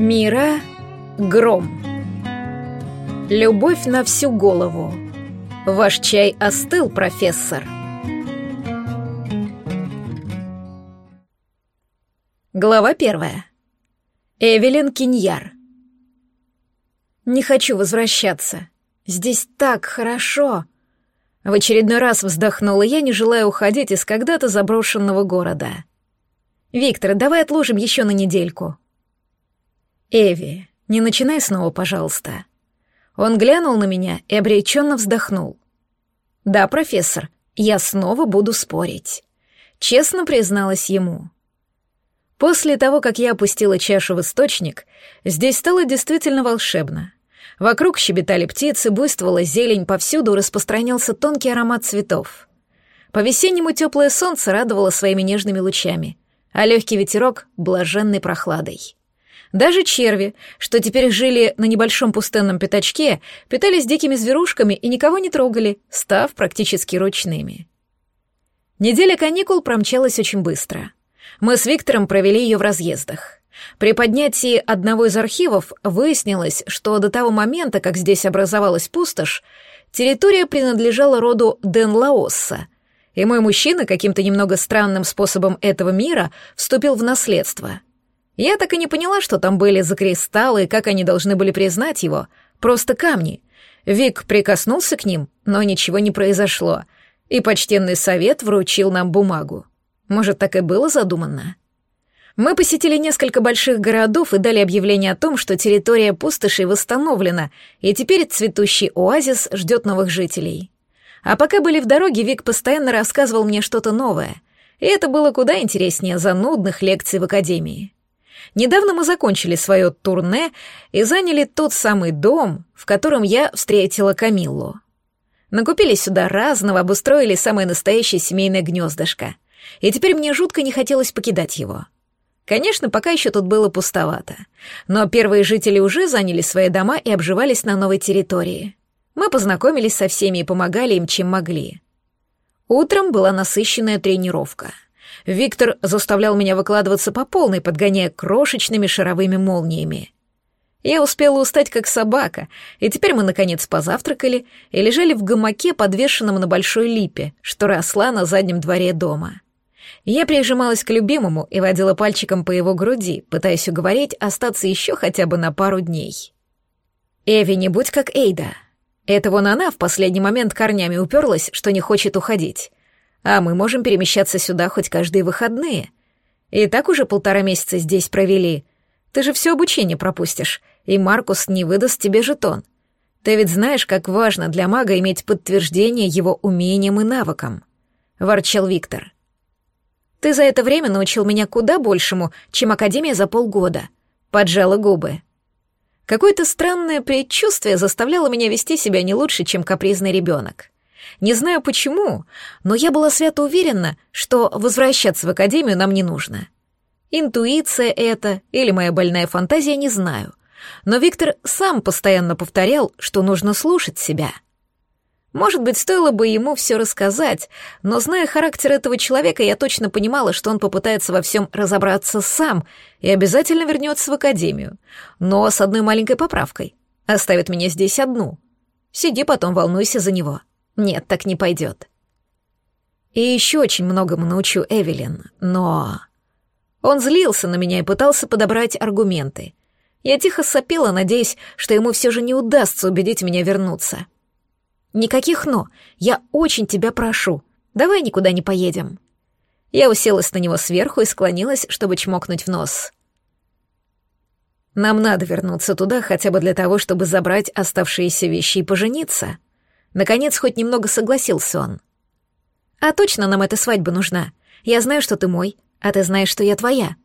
Мира Гром. Любовь на всю голову. Ваш чай остыл, профессор. Глава первая. Эвелин Киньяр. Не хочу возвращаться. Здесь так хорошо. В очередной раз вздохнула я, не желая уходить из когда-то заброшенного города. «Виктор, давай отложим еще на недельку». «Эви, не начинай снова, пожалуйста». Он глянул на меня и обреченно вздохнул. «Да, профессор, я снова буду спорить», — честно призналась ему. После того, как я опустила чашу в источник, здесь стало действительно волшебно. Вокруг щебетали птицы, буйствовала зелень, повсюду распространялся тонкий аромат цветов. По-весеннему теплое солнце радовало своими нежными лучами, а легкий ветерок — блаженной прохладой. Даже черви, что теперь жили на небольшом пустынном пятачке, питались дикими зверушками и никого не трогали, став практически ручными. Неделя каникул промчалась очень быстро. Мы с Виктором провели ее в разъездах. При поднятии одного из архивов выяснилось, что до того момента, как здесь образовалась пустошь, территория принадлежала роду Денлаосса, и мой мужчина каким-то немного странным способом этого мира вступил в наследство. Я так и не поняла, что там были за кристаллы и как они должны были признать его. Просто камни. Вик прикоснулся к ним, но ничего не произошло, и почтенный совет вручил нам бумагу. Может, так и было задумано? Мы посетили несколько больших городов и дали объявление о том, что территория пустоши восстановлена, и теперь цветущий оазис ждет новых жителей. А пока были в дороге, Вик постоянно рассказывал мне что-то новое, и это было куда интереснее занудных лекций в академии. Недавно мы закончили свое турне и заняли тот самый дом, в котором я встретила Камиллу. Накупили сюда разного, обустроили самое настоящее семейное гнездышко. И теперь мне жутко не хотелось покидать его. Конечно, пока еще тут было пустовато. Но первые жители уже заняли свои дома и обживались на новой территории. Мы познакомились со всеми и помогали им, чем могли. Утром была насыщенная тренировка. Виктор заставлял меня выкладываться по полной, подгоняя крошечными шаровыми молниями. Я успела устать как собака, и теперь мы, наконец, позавтракали и лежали в гамаке, подвешенном на большой липе, что росла на заднем дворе дома. Я прижималась к любимому и водила пальчиком по его груди, пытаясь уговорить остаться еще хотя бы на пару дней. «Эви, не будь как Эйда. Это вон она в последний момент корнями уперлась, что не хочет уходить. А мы можем перемещаться сюда хоть каждые выходные. И так уже полтора месяца здесь провели. Ты же все обучение пропустишь, и Маркус не выдаст тебе жетон. Ты ведь знаешь, как важно для мага иметь подтверждение его умениям и навыкам», — ворчал Виктор. Ты за это время научил меня куда большему, чем Академия за полгода. Поджала губы. Какое-то странное предчувствие заставляло меня вести себя не лучше, чем капризный ребенок. Не знаю почему, но я была свято уверена, что возвращаться в Академию нам не нужно. Интуиция это или моя больная фантазия, не знаю. Но Виктор сам постоянно повторял, что нужно слушать себя — может быть, стоило бы ему все рассказать, но, зная характер этого человека, я точно понимала, что он попытается во всем разобраться сам и обязательно вернется в академию. Но с одной маленькой поправкой. Оставит меня здесь одну. Сиди потом, волнуйся за него. Нет, так не пойдет. И еще очень многому научу Эвелин, но... Он злился на меня и пытался подобрать аргументы. Я тихо сопела, надеясь, что ему все же не удастся убедить меня вернуться. — Никаких «но». Я очень тебя прошу. Давай никуда не поедем». Я уселась на него сверху и склонилась, чтобы чмокнуть в нос. «Нам надо вернуться туда хотя бы для того, чтобы забрать оставшиеся вещи и пожениться». Наконец, хоть немного согласился он. «А точно нам эта свадьба нужна? Я знаю, что ты мой, а ты знаешь, что я твоя».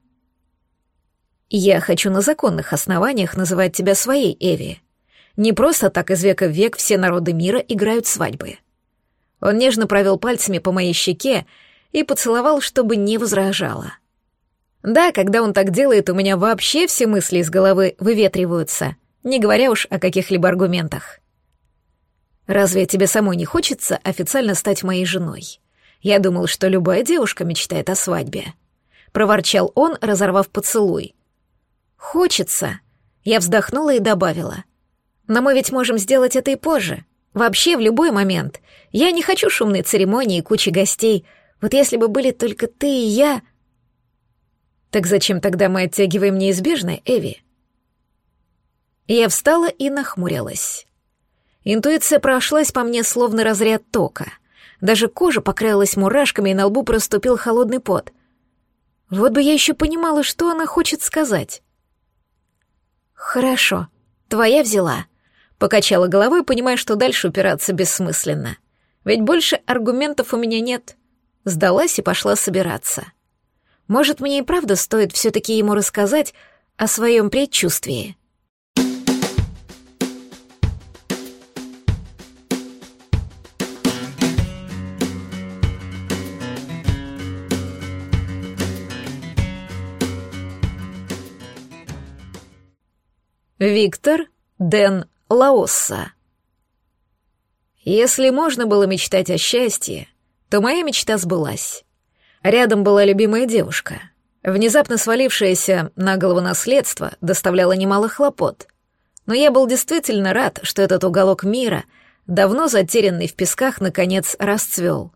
«Я хочу на законных основаниях называть тебя своей, Эви», не просто так из века в век все народы мира играют свадьбы. Он нежно провел пальцами по моей щеке и поцеловал, чтобы не возражала. Да, когда он так делает, у меня вообще все мысли из головы выветриваются, не говоря уж о каких-либо аргументах. Разве тебе самой не хочется официально стать моей женой? Я думал, что любая девушка мечтает о свадьбе. Проворчал он, разорвав поцелуй. Хочется, Я вздохнула и добавила. «Но мы ведь можем сделать это и позже. Вообще, в любой момент. Я не хочу шумной церемонии и кучи гостей. Вот если бы были только ты и я...» «Так зачем тогда мы оттягиваем неизбежное, Эви?» Я встала и нахмурилась. Интуиция прошлась по мне словно разряд тока. Даже кожа покрылась мурашками, и на лбу проступил холодный пот. Вот бы я еще понимала, что она хочет сказать. «Хорошо, твоя взяла», — покачала головой, понимая, что дальше упираться бессмысленно. Ведь больше аргументов у меня нет. Сдалась и пошла собираться. Может, мне и правда стоит все-таки ему рассказать о своем предчувствии. Виктор Ден Лаосса. Если можно было мечтать о счастье, то моя мечта сбылась. Рядом была любимая девушка. Внезапно свалившееся на голову наследство доставляло немало хлопот. Но я был действительно рад, что этот уголок мира, давно затерянный в песках, наконец расцвел.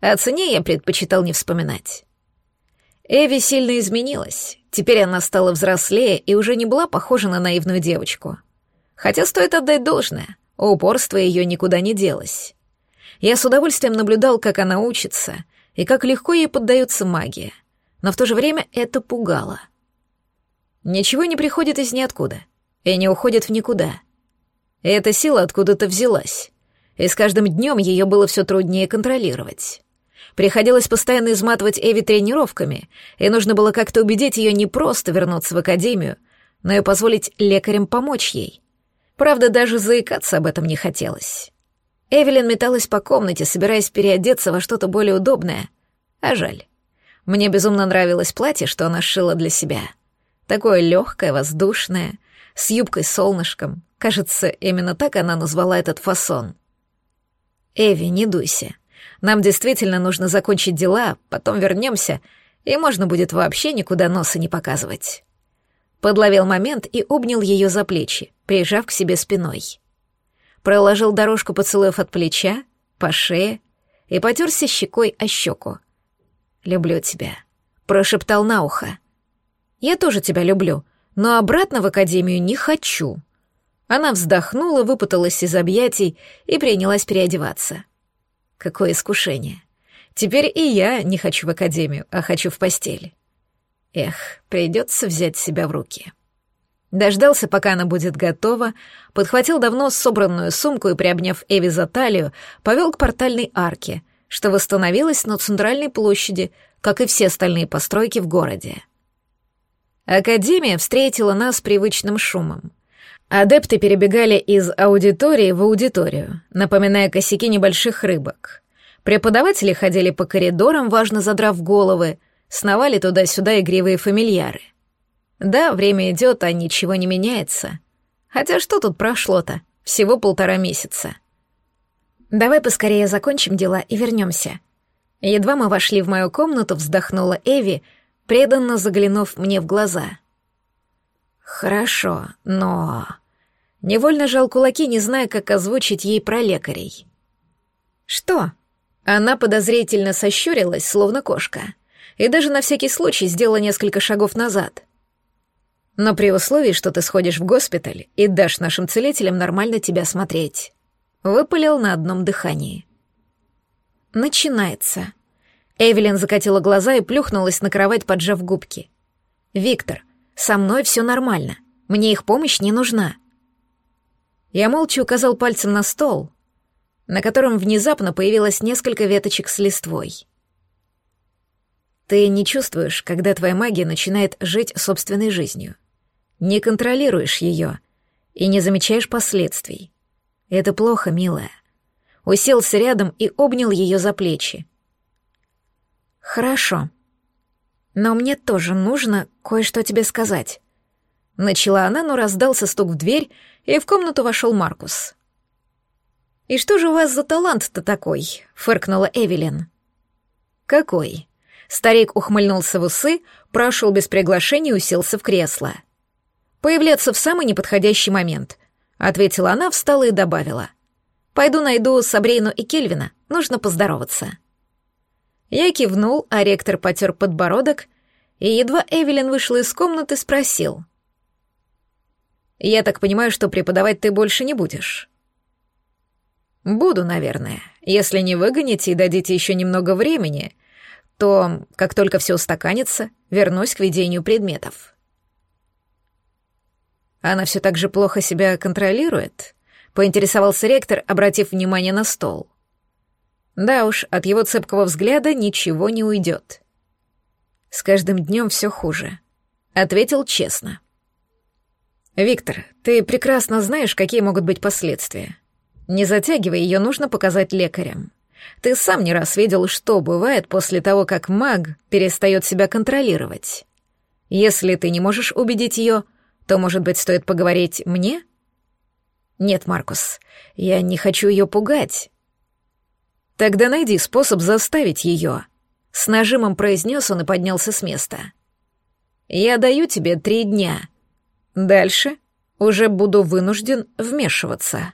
О цене я предпочитал не вспоминать. Эви сильно изменилась. Теперь она стала взрослее и уже не была похожа на наивную девочку. Хотя стоит отдать должное, упорство ее никуда не делось. Я с удовольствием наблюдал, как она учится, и как легко ей поддается магия. Но в то же время это пугало. Ничего не приходит из ниоткуда и не уходит в никуда. И эта сила откуда-то взялась, и с каждым днем ее было все труднее контролировать. Приходилось постоянно изматывать Эви тренировками, и нужно было как-то убедить ее не просто вернуться в академию, но и позволить лекарям помочь ей. Правда, даже заикаться об этом не хотелось. Эвелин металась по комнате, собираясь переодеться во что-то более удобное. А жаль. Мне безумно нравилось платье, что она сшила для себя. Такое легкое, воздушное, с юбкой-солнышком. Кажется, именно так она назвала этот фасон. «Эви, не дуйся. Нам действительно нужно закончить дела, потом вернемся, и можно будет вообще никуда носа не показывать. Подловил момент и обнял ее за плечи, прижав к себе спиной. Проложил дорожку поцелуев от плеча, по шее и потерся щекой о щеку. «Люблю тебя», — прошептал на ухо. «Я тоже тебя люблю, но обратно в академию не хочу». Она вздохнула, выпуталась из объятий и принялась переодеваться. Какое искушение. Теперь и я не хочу в академию, а хочу в постель. Эх, придется взять себя в руки. Дождался, пока она будет готова, подхватил давно собранную сумку и, приобняв Эви за талию, повел к портальной арке, что восстановилась на центральной площади, как и все остальные постройки в городе. Академия встретила нас привычным шумом. Адепты перебегали из аудитории в аудиторию, напоминая косяки небольших рыбок. Преподаватели ходили по коридорам, важно задрав головы, сновали туда-сюда игривые фамильяры. Да, время идет, а ничего не меняется. Хотя что тут прошло-то? Всего полтора месяца. Давай поскорее закончим дела и вернемся. Едва мы вошли в мою комнату, вздохнула Эви, преданно заглянув мне в глаза — «Хорошо, но...» Невольно жал кулаки, не зная, как озвучить ей про лекарей. «Что?» Она подозрительно сощурилась, словно кошка, и даже на всякий случай сделала несколько шагов назад. «Но при условии, что ты сходишь в госпиталь и дашь нашим целителям нормально тебя смотреть», выпалил на одном дыхании. «Начинается». Эвелин закатила глаза и плюхнулась на кровать, поджав губки. «Виктор, со мной все нормально. Мне их помощь не нужна. Я молча указал пальцем на стол, на котором внезапно появилось несколько веточек с листвой. Ты не чувствуешь, когда твоя магия начинает жить собственной жизнью. Не контролируешь ее и не замечаешь последствий. Это плохо, милая. Уселся рядом и обнял ее за плечи. Хорошо. Но мне тоже нужно кое-что тебе сказать. Начала она, но раздался стук в дверь, и в комнату вошел Маркус. «И что же у вас за талант-то такой?» — фыркнула Эвелин. «Какой?» Старик ухмыльнулся в усы, прошел без приглашения и уселся в кресло. Появляться в самый неподходящий момент, ответила она, встала и добавила. Пойду найду Сабрину и Кельвина, нужно поздороваться. Я кивнул, а ректор потер подбородок, и едва Эвелин вышла из комнаты, спросил. «Я так понимаю, что преподавать ты больше не будешь?» «Буду, наверное. Если не выгоните и дадите еще немного времени, то, как только все устаканится, вернусь к ведению предметов». «Она все так же плохо себя контролирует?» — поинтересовался ректор, обратив внимание на стол. Да уж, от его цепкого взгляда ничего не уйдет. С каждым днем все хуже. Ответил честно. Виктор, ты прекрасно знаешь, какие могут быть последствия. Не затягивай, ее нужно показать лекарям. Ты сам не раз видел, что бывает после того, как маг перестает себя контролировать. Если ты не можешь убедить ее, то, может быть, стоит поговорить мне? Нет, Маркус, я не хочу ее пугать. Тогда найди способ заставить ее. С нажимом произнес он и поднялся с места. Я даю тебе три дня. Дальше уже буду вынужден вмешиваться.